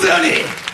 ますように